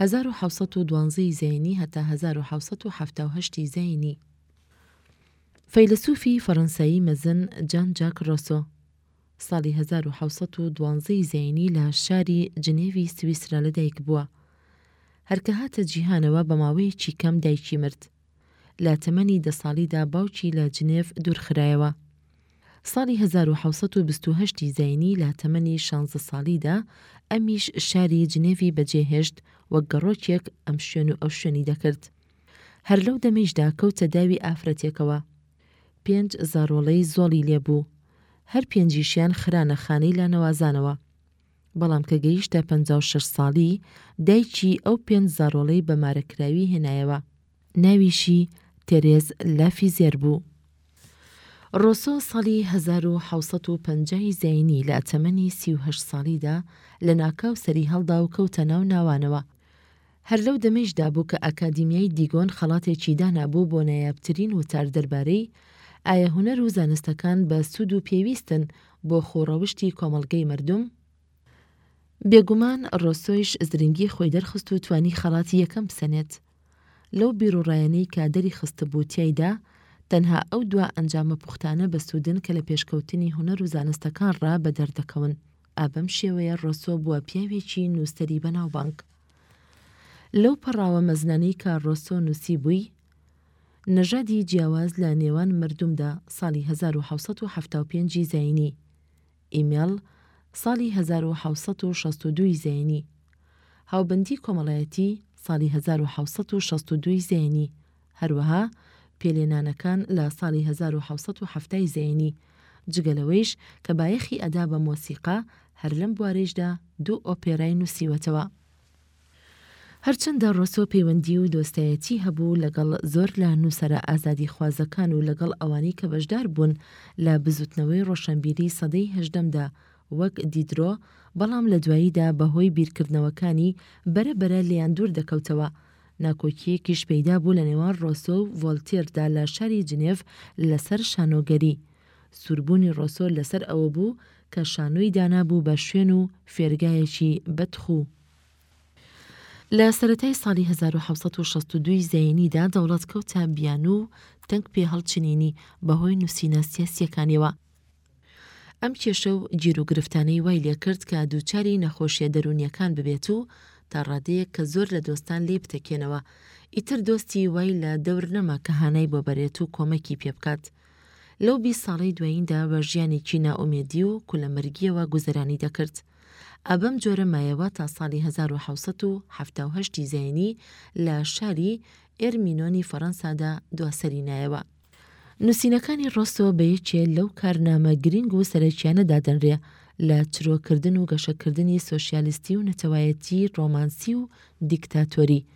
هەزار و حەوت سەد و دوانزە ی زەینی هەتا هەزار و حەوت سەد و حەفتا و هەشت ی زەینی فەیلەسوفی فەڕەنسایی مەزن جان جاک ڕۆسۆ ساڵی هەزار و حەوت سەد و دوانزە ی زەینی لە شاری جنێڤی سویسرا لەدایکبووە هەرکە هاتە جیهانەوە بەماوەیەکی کەم دایکی مرد. لە تەمەنی دە ساڵیدا باوکی لە جنێڤ دوورخرایەوە. ساڵی هەزار و حەوت سەد و بیست و هەشت ی زایینی لە تەمەنی شانزە ساڵیدا ئەمیش شاری جنێڤی بەجێهێشت وەک گەڕۆکێک ئەم شوێن و ئەو شوێنی دەکرد. هەر لەو دەمەیشدا کەوتە داوی ئافرەتێکەوە. پێنج زاڕۆڵەی زۆڵی لێ بوو. هەر پێنجیشیان خرانە خانەی لانەوازانەوە. بەڵام کە گەیشتە پەنجا و شەش ساڵی، دایکی ئەو پێنج زاڕۆڵەی بە مارەکراوی هێنایەوە. ناویشی تێرێز لافیزێر بوو. ڕۆسۆ ساڵی هەزار و حەوت سەد و پەنجا ی زایینی لە تەمەنی سی و هەشت ساڵیدا لەناکاو سەریهەڵدا و کەوتە ناو ناوانەوە. هەر لەو دەمەیشدا بوو کە ئاکادیمیای دیگۆن خەڵاتێکی دانابوو بۆ نایابترین وتار دەربارەی، ئایا هونەر و زانستەکان بە سوود و پێویستن بۆ خو ڕەوشتی کۆمەڵگەی مەردوم؟ بێگومان ڕۆسۆیش زرنگی خۆی دەرخست و توانی خەڵاتی یەکەم بسەنێت. لەو بیروڕایانەی کە دەری خستبوو تیایدا تەنها ئەو دوا ئەنجامە پوختانە بەسوودن کە لە پێشکەوتنی هونەر و زانستەکان ڕا بەدەر دەکەون. ئا بەم شێوەیە ڕۆسۆ بووە پیاوێکی نووسەری بەناوبانگ. لەو پەڕاوە مەزنانەی کە ڕۆسۆ نووسیبووی، نەژادی جیاواز لە نێوان مردومدا ساڵی هەزار و حەوت سەد و حەفتا و پێنج ی زایینی، ئیمێل، ساڵی هەزار و حەوت سەد و شەست و دوو ی زایینی، هاوبەندی کۆمەڵایەتی، ساڵی هەزار و حەوت سەد و شەست و دوو ی زایینی، هەروەها پێلێنانەکان لە ساڵی هەزار و حەوت سەد و حەفتا ی زەینی، جگە لەوەیش کە بایەخی ئەدا بە مۆسیقا، هەر لەم بوارەیشدا دوو ئۆپێرای نووسیوەتەوە. هەرچەندە ڕۆسۆ پەیوەندی و دۆستایەتی هەبوو لەگەڵ زۆر لە نووسەرە ئازادیخوازەکان و لەگەڵ ئەوانەی کە بەشدار بوون لە بزووتنەوەی ڕۆشەنبیری سەدەی هەژدەمدا وەک دیدرۆ، بەڵام لە دواییدا بە هۆی بیرکردنەوەکانی بەرە بەرە لێیان دوور دەکەوتەوە. ناکۆکییەکیش پەیدا بوو لە نێوان ڕۆسۆ و ڤۆلتێردا لە شاری جنێڤ لەسەر شانۆگەری. سووربوونی ڕۆسۆ لەسەر ئەوە بوو کە شانۆی دانابوو بە شوێن و فێرگایەکی بەدخوو. لە سەرەتای ساڵی هەزار و حەوت سەد و شەست و دوو ی زایینیدا دەوڵەت کەوتە بیانوو و تەنگ پێهەڵچنینی بەهۆی نووسینە سیاسییەکانیەوە. ئەم کێشە و گیروگرفتانەی وای لێکرد کە دووچاری نەخۆشیە دەروونیەکان ببێت و تا ڕادەیەک کە زۆر لە دۆستان لێی بتەکێنەوە، ئیتر دۆستی وای لە دەور نەما کە هانای بۆ بەرێت و کۆمەکی پێ بکات. لەو بیست ساڵەی دواییندا بە ژیانێکی نائومێدی و کولەمەرگیەوە گوزەرانی دەکرد. ئە بەم جۆرە مایەوە تا ساڵی هەزار و حەوت سەد و حەفتا و هەشت ی زایینی لە شاری، ئێرمینۆن، ی فەڕەنسادا دوا سەری نایەوە. نووسینەکانی ڕۆسۆ بە یەکێ لەو کارنامە گرینگ و سەرەکیانە دادەنرێ لە چرۆکردن و گەشەکردنی سۆشیالیستی و نەتەوایەتی ڕۆمانسی و دیکتاتۆری،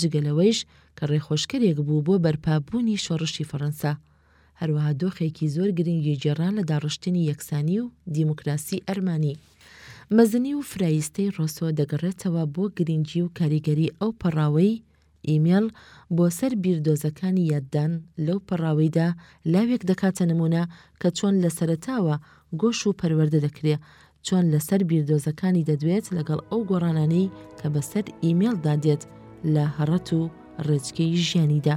جگە لەوەیش کە ڕێخۆشکەرێک بوو بۆ بەرپابوونی شۆڕشی فەڕەنسا. هەروەها دۆخێکی زۆر گرینگی گێڕا لە داڕشتنی یەکسانی و دیموکراسی ئەرمانی. مەزنی و فرایستەی ڕۆسۆ دەگەڕێتەوە بۆ گرینگی و کاریگەری ئەو پەڕاوەی، ئیمێڵ بۆ سەر بیردۆزەکانی یاددان لەو پەڕاوەیدا لاوێک دەکاتە نموونە کە چۆن لە سەرەتاوە گۆش و پەروەردە دەکرێ، چۆن لە سەر بیردۆزەکانی دەدوێت لەگەڵ ئەو گۆڕانانەی کە بە سەر ئیمێڵدا دێت لە هەڕەت و ڕێچکەی ژیانیدا.